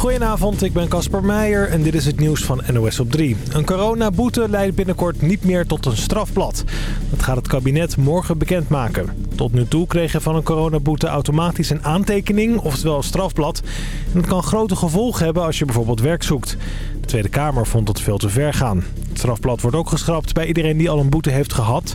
Goedenavond, ik ben Casper Meijer en dit is het nieuws van NOS op 3. Een coronaboete leidt binnenkort niet meer tot een strafblad. Dat gaat het kabinet morgen bekendmaken. Tot nu toe kreeg je van een coronaboete automatisch een aantekening, oftewel een strafblad. En dat kan grote gevolgen hebben als je bijvoorbeeld werk zoekt. De Tweede Kamer vond dat veel te ver gaan. Het strafblad wordt ook geschrapt bij iedereen die al een boete heeft gehad.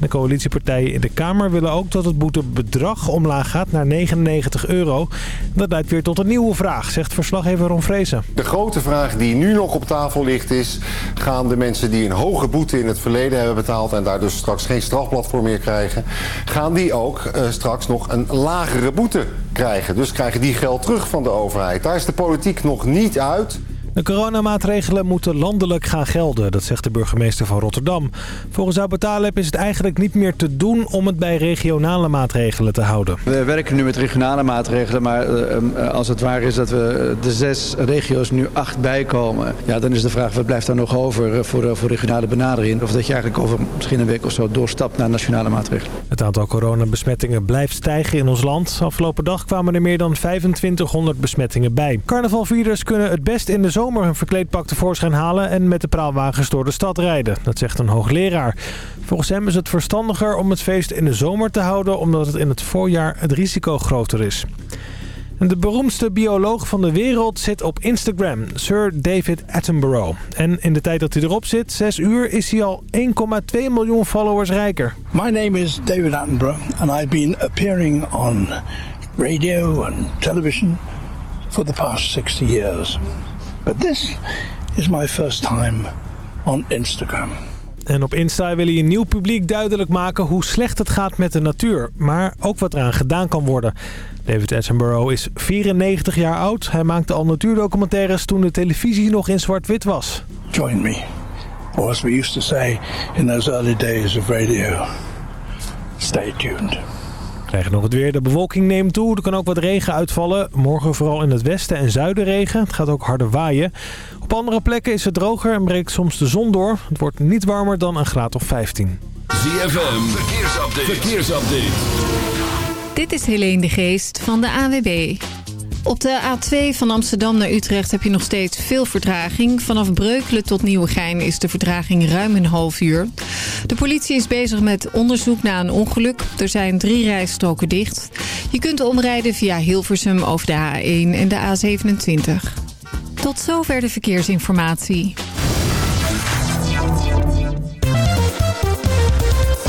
De coalitiepartijen in de Kamer willen ook dat het boetebedrag omlaag gaat naar 99 euro. Dat leidt weer tot een nieuwe vraag, zegt verslaggever Ron Vrezen. De grote vraag die nu nog op tafel ligt is... gaan de mensen die een hoge boete in het verleden hebben betaald... en daar dus straks geen strafblad voor meer krijgen... gaan die ook uh, straks nog een lagere boete krijgen? Dus krijgen die geld terug van de overheid? Daar is de politiek nog niet uit... De coronamaatregelen moeten landelijk gaan gelden, dat zegt de burgemeester van Rotterdam. Volgens Abu is het eigenlijk niet meer te doen om het bij regionale maatregelen te houden. We werken nu met regionale maatregelen, maar uh, als het waar is dat we de zes regio's nu acht bijkomen... Ja, dan is de vraag wat blijft daar nog over voor, voor regionale benadering. Of dat je eigenlijk over misschien een week of zo doorstapt naar nationale maatregelen. Het aantal coronabesmettingen blijft stijgen in ons land. Afgelopen dag kwamen er meer dan 2500 besmettingen bij. Carnavalvierders kunnen het best in de zomer zomer hun verkleedpak tevoorschijn halen en met de praalwagens door de stad rijden. Dat zegt een hoogleraar. Volgens hem is het verstandiger om het feest in de zomer te houden omdat het in het voorjaar het risico groter is. De beroemdste bioloog van de wereld zit op Instagram, Sir David Attenborough. En in de tijd dat hij erop zit, 6 uur, is hij al 1,2 miljoen followers rijker. My name is David Attenborough and I've been appearing on radio and television for the past 60 years. But this is my first time on Instagram. En op Insta wil hij een nieuw publiek duidelijk maken hoe slecht het gaat met de natuur. Maar ook wat eraan gedaan kan worden. David Attenborough is 94 jaar oud. Hij maakte al natuurdocumentaires toen de televisie nog in zwart-wit was. Join me. Or as we used to say in those early days of radio. Stay tuned krijgen nog het weer. De bewolking neemt toe. Er kan ook wat regen uitvallen. Morgen vooral in het westen en zuiden regen. Het gaat ook harder waaien. Op andere plekken is het droger en breekt soms de zon door. Het wordt niet warmer dan een graad of 15. ZFM, verkeersupdate. verkeersupdate. Dit is Helene de Geest van de AWB. Op de A2 van Amsterdam naar Utrecht heb je nog steeds veel vertraging. Vanaf Breukelen tot Nieuwegein is de vertraging ruim een half uur. De politie is bezig met onderzoek naar een ongeluk. Er zijn drie rijstroken dicht. Je kunt omrijden via Hilversum over de A1 en de A27. Tot zover de verkeersinformatie.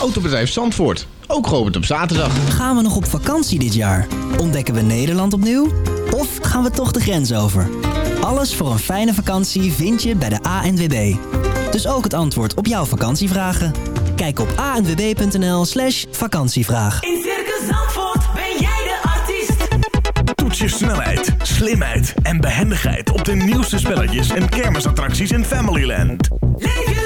Autobedrijf Zandvoort, ook geopend op zaterdag. Gaan we nog op vakantie dit jaar? Ontdekken we Nederland opnieuw? Of gaan we toch de grens over? Alles voor een fijne vakantie vind je bij de ANWB. Dus ook het antwoord op jouw vakantievragen. Kijk op anwb.nl slash vakantievraag. In Circus Zandvoort ben jij de artiest. Toets je snelheid, slimheid en behendigheid op de nieuwste spelletjes en kermisattracties in Familyland. Leef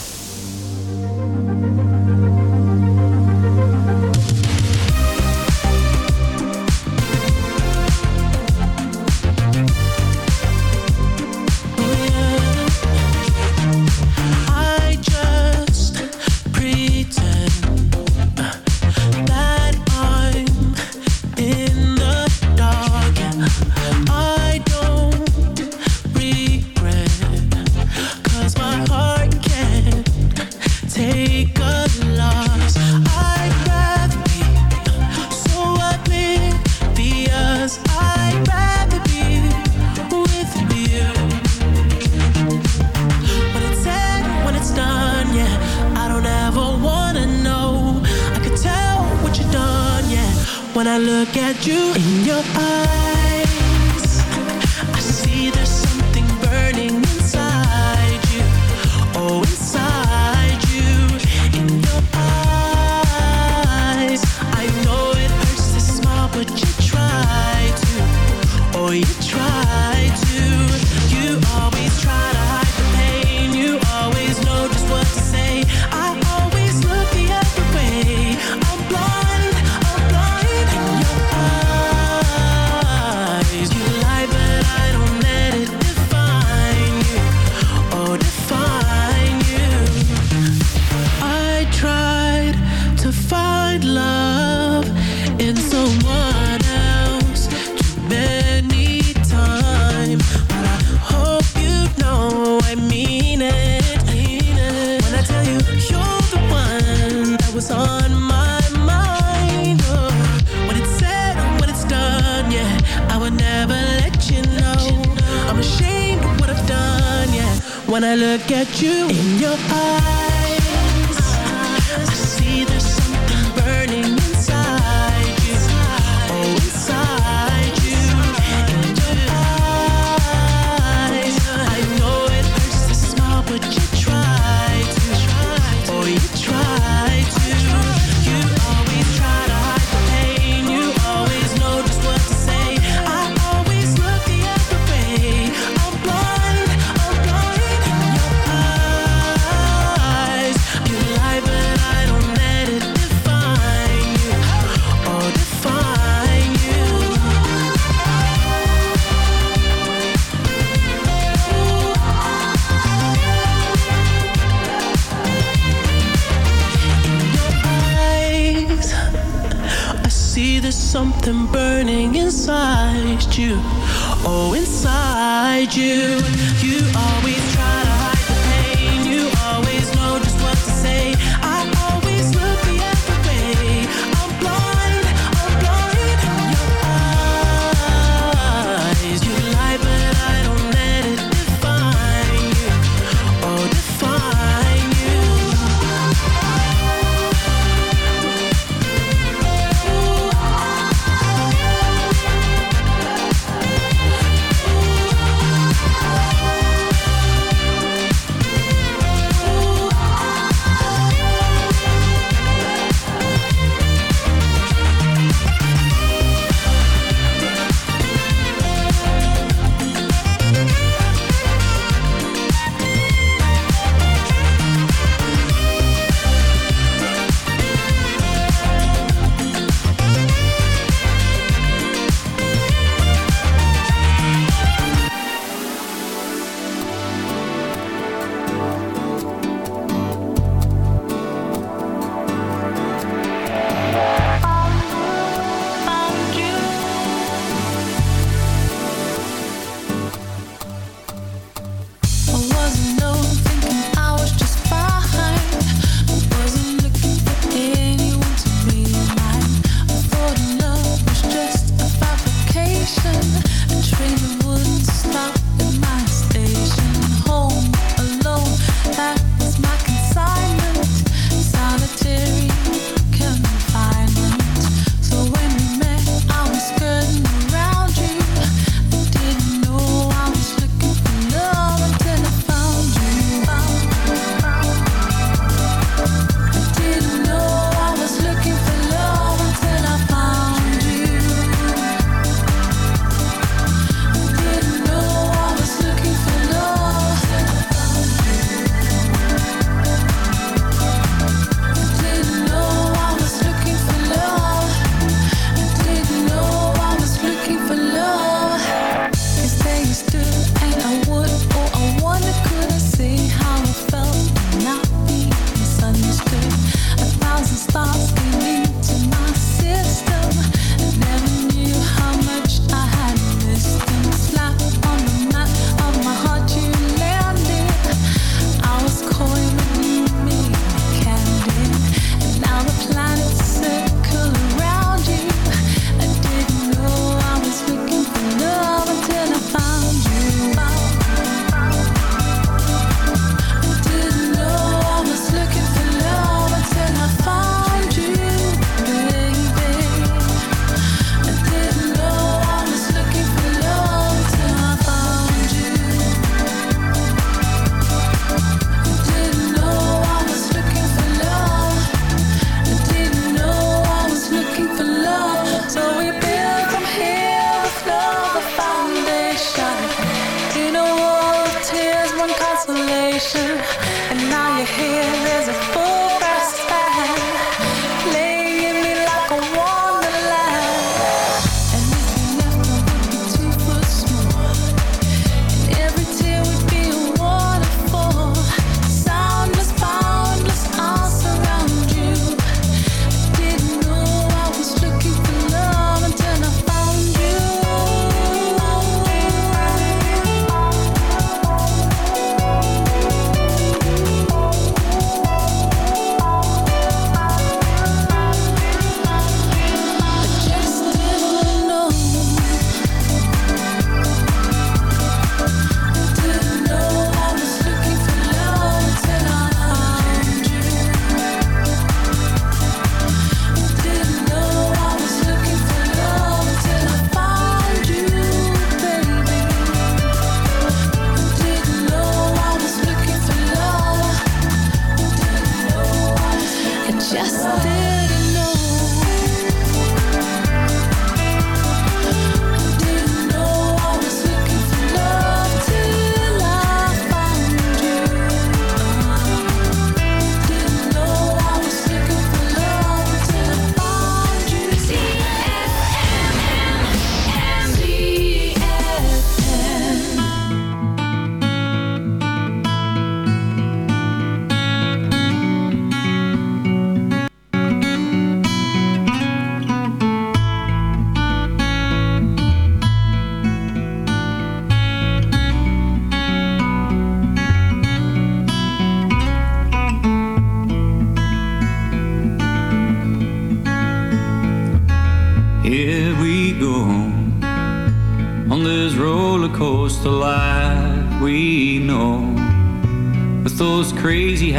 crazy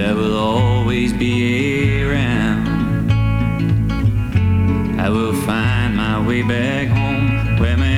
I will always be around. I will find my way back home where my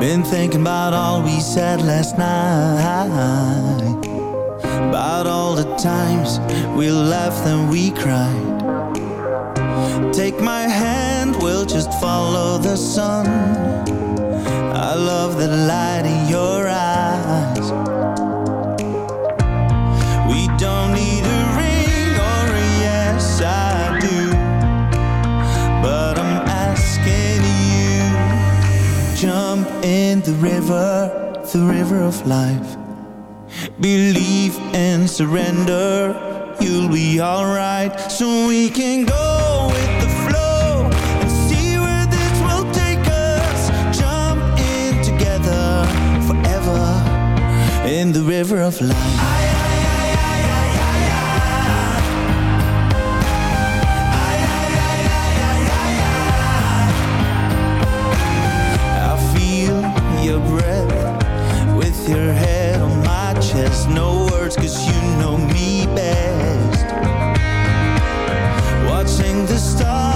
Been thinking about all we said last night. About all the times we laughed and we cried. Take my hand, we'll just follow the sun. I love the light in your eyes. the river, the river of life. Believe and surrender, you'll be alright. So we can go with the flow And see where this will take us. Jump in together forever In the river of life. cause you know me best. Watching the stars.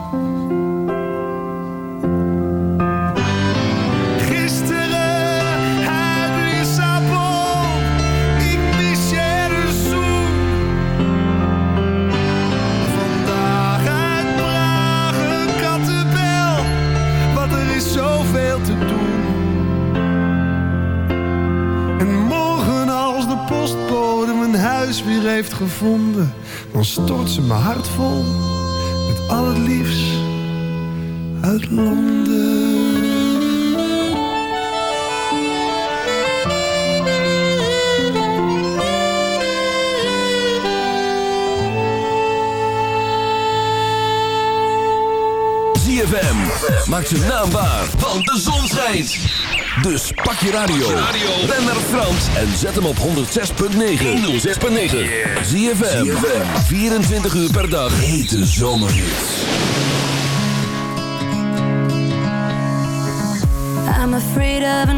Gevonden, dan stort ze mijn hart vol met al het liefst uit Londen. ZFM. Maak zijn naam want de zon schijnt. Dus pak je radio. Ben naar Frans en zet hem op 106.9. 106.9. ZFM. 24 uur per dag. Hete zomerhits. I'm afraid of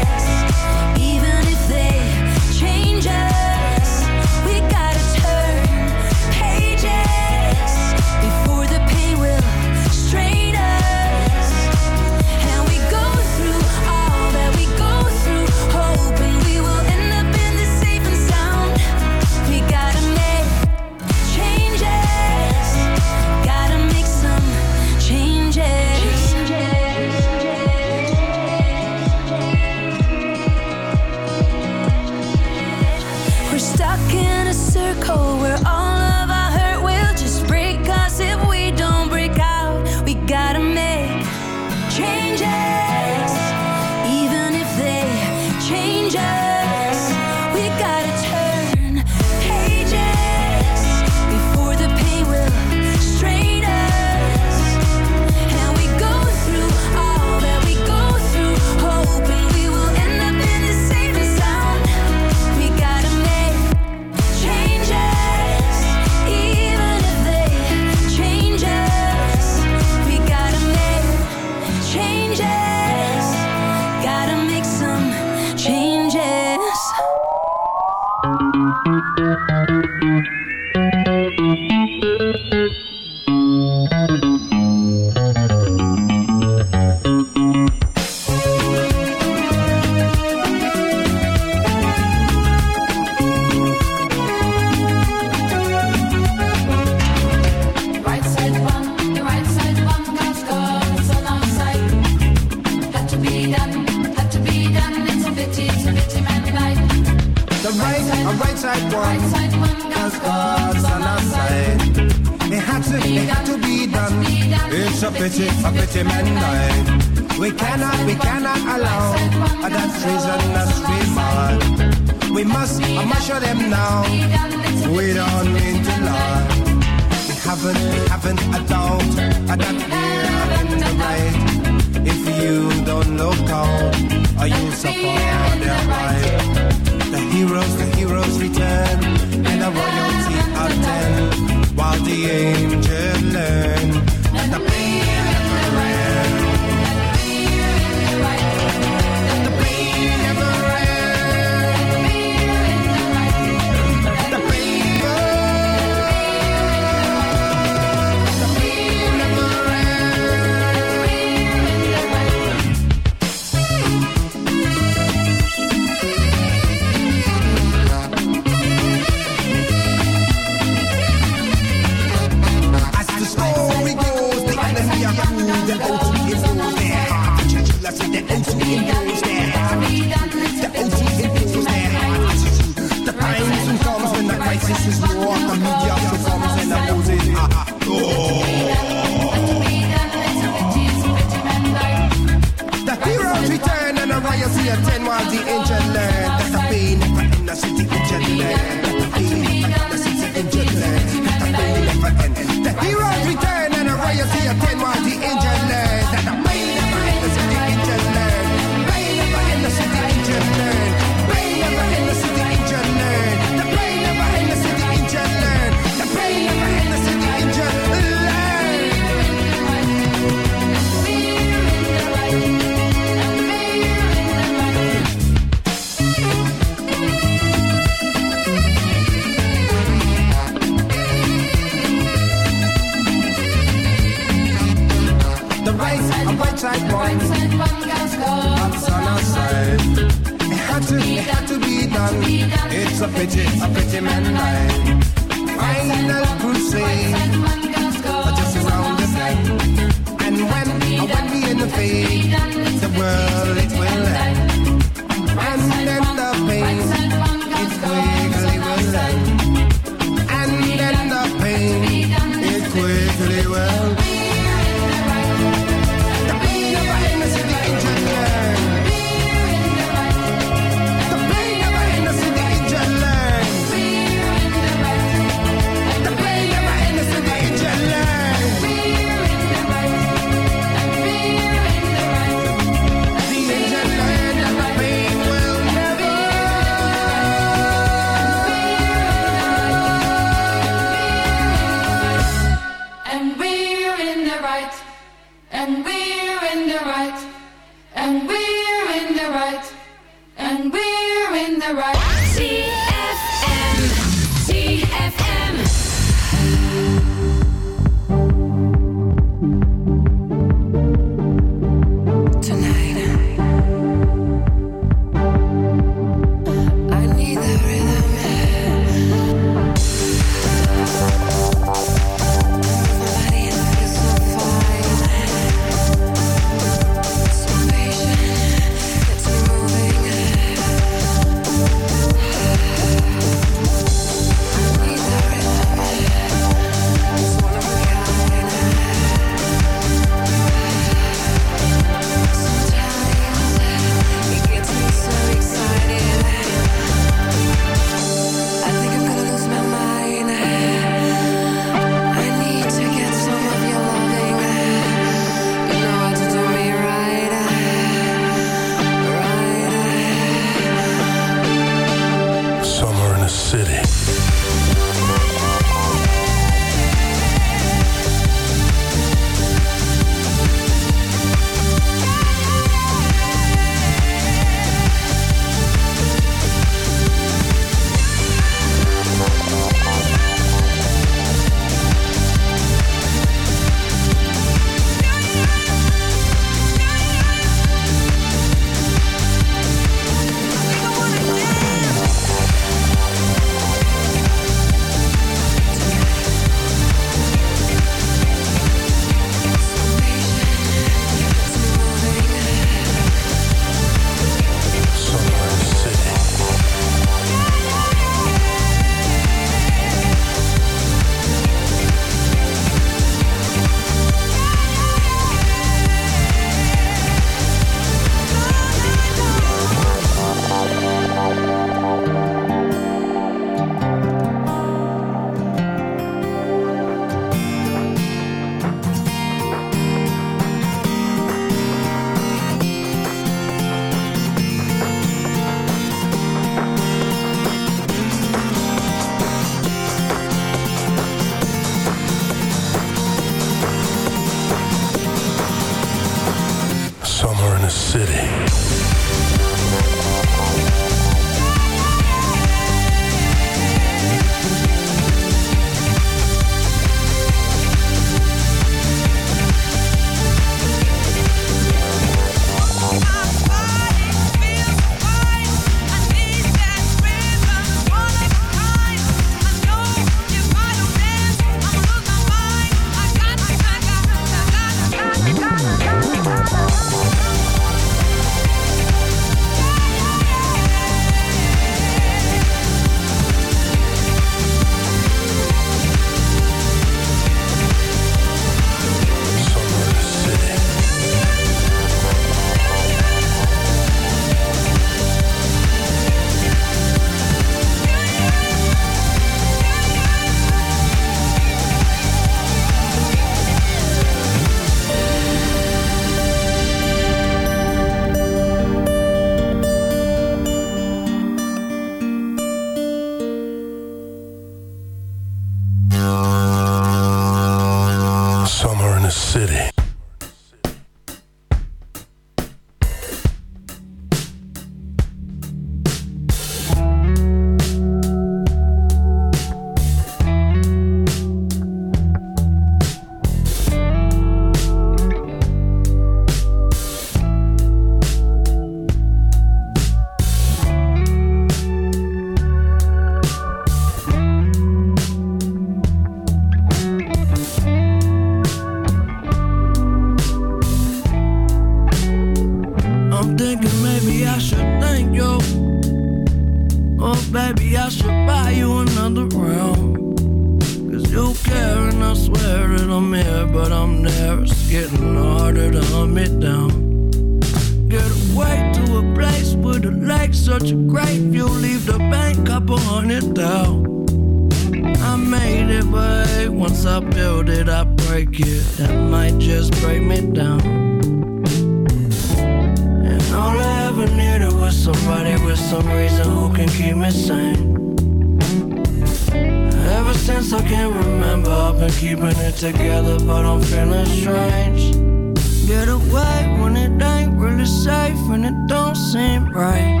it don't seem right.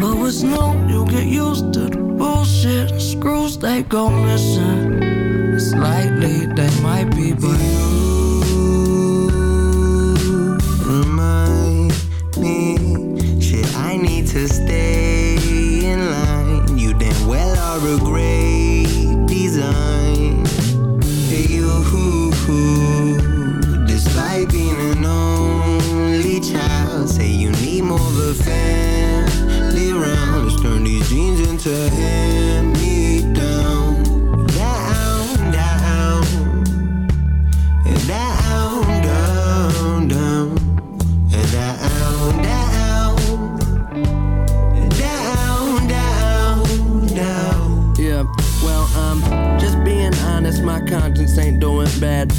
But what's new, you get used to the bullshit. Screws they go missing. It's likely they might be, but you remind me Shit, I need to stay in line You damn well are a great design you Despite being an only child. Say you need more of a family around Let's turn these jeans into hand-me-down. Down, down. Down, down, down, down, down, down, down. Yeah, well, um, just being honest, my conscience ain't doing bad.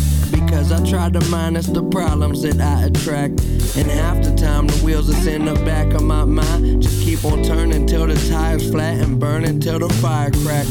Because I try to minus the problems that I attract. And half the time, the wheels that's in the back of my mind just keep on turning till the tires flat and burning till the fire crack.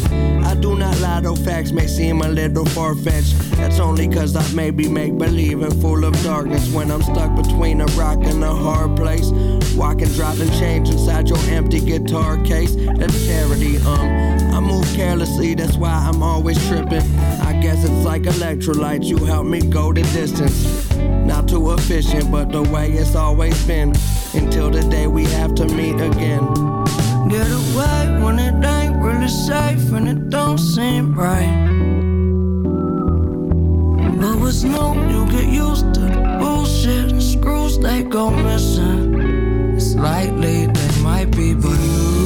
I do not lie, though facts may seem a little far fetched. That's only cause I maybe make believe and full of darkness when I'm stuck between a rock and a hard place. Walking, dropping change inside your empty guitar case. That's charity, um. I move carelessly, that's why I'm always tripping. I guess it's like electrolytes, you help me go the distance. Not too efficient, but the way it's always been. Until the day we have to meet again. Get away when it ain't really safe and it don't seem right. What's new, you get used to the bullshit. Screws they go missing. It's likely they might be, but Remind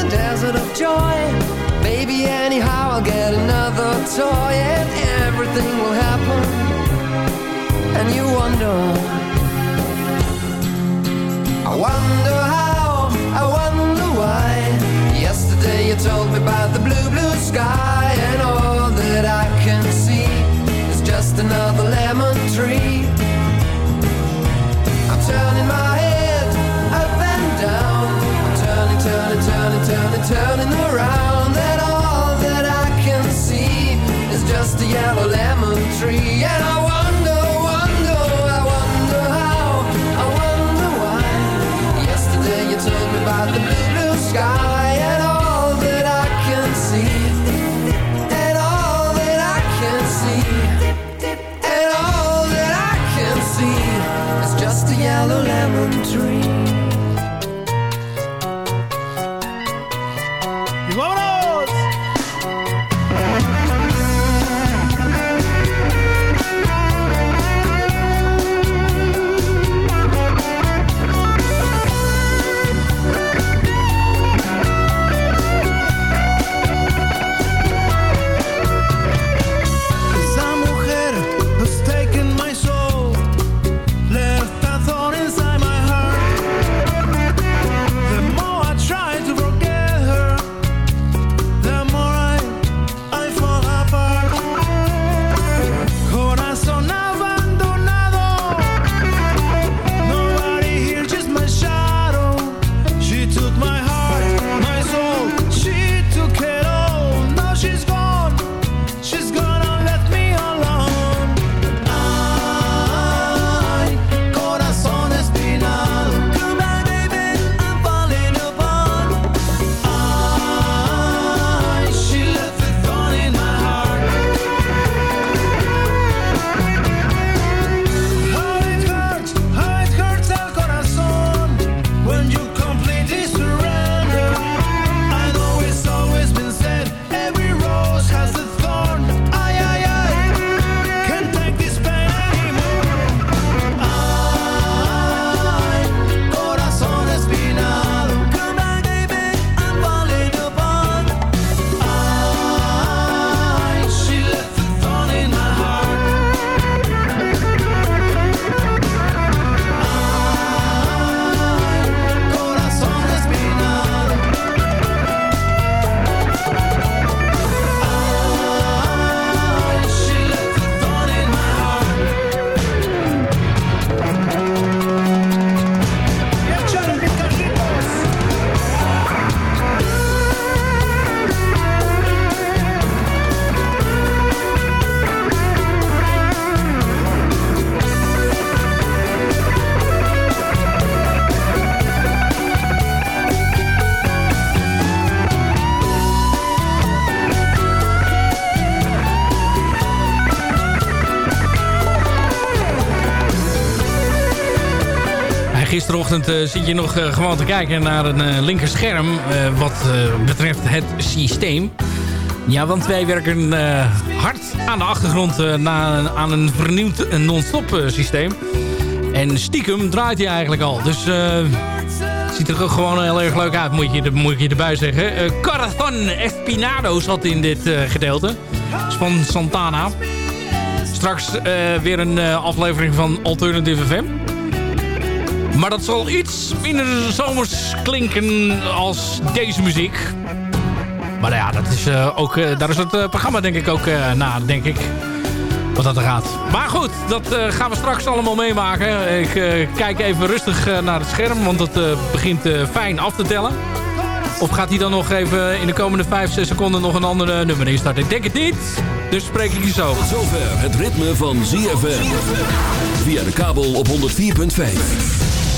the of joy. Maybe anyhow I'll get another toy and everything will happen. And you wonder. I wonder how, I wonder why. Yesterday you told me about the blue, blue sky, lemon tree, and I wonder, wonder, I wonder how, I wonder why. Yesterday you told me about the blue, blue sky En gisterochtend eh, zit je nog eh, gewoon te kijken naar een linker scherm eh, wat eh, betreft het systeem. Ja, want wij werken hard aan de achtergrond na, aan een vernieuwd non-stop systeem. En stiekem draait hij eigenlijk al. Dus eh ziet er ook gewoon heel erg leuk uit, moet je, moet je erbij zeggen. Corazon Espinado zat in dit gedeelte. Is van Santana. Straks weer een aflevering van Alternative FM. Maar dat zal iets minder zomers klinken als deze muziek. Maar ja, dat is, eh, ook, eh, daar is het eh, programma denk ik ook na, denk ik. Wat dat er gaat. Maar goed, dat gaan we straks allemaal meemaken. Ik kijk even rustig naar het scherm, want eh, begint fijn af te tellen. Of gaat hij dan nog even in de komende 5, 6 seconden nog een ander eh, nummer instarten? Ik denk het niet. Dus spreek ik je zo. Tot zover het ritme van ZFM. Via de kabel op 104.5.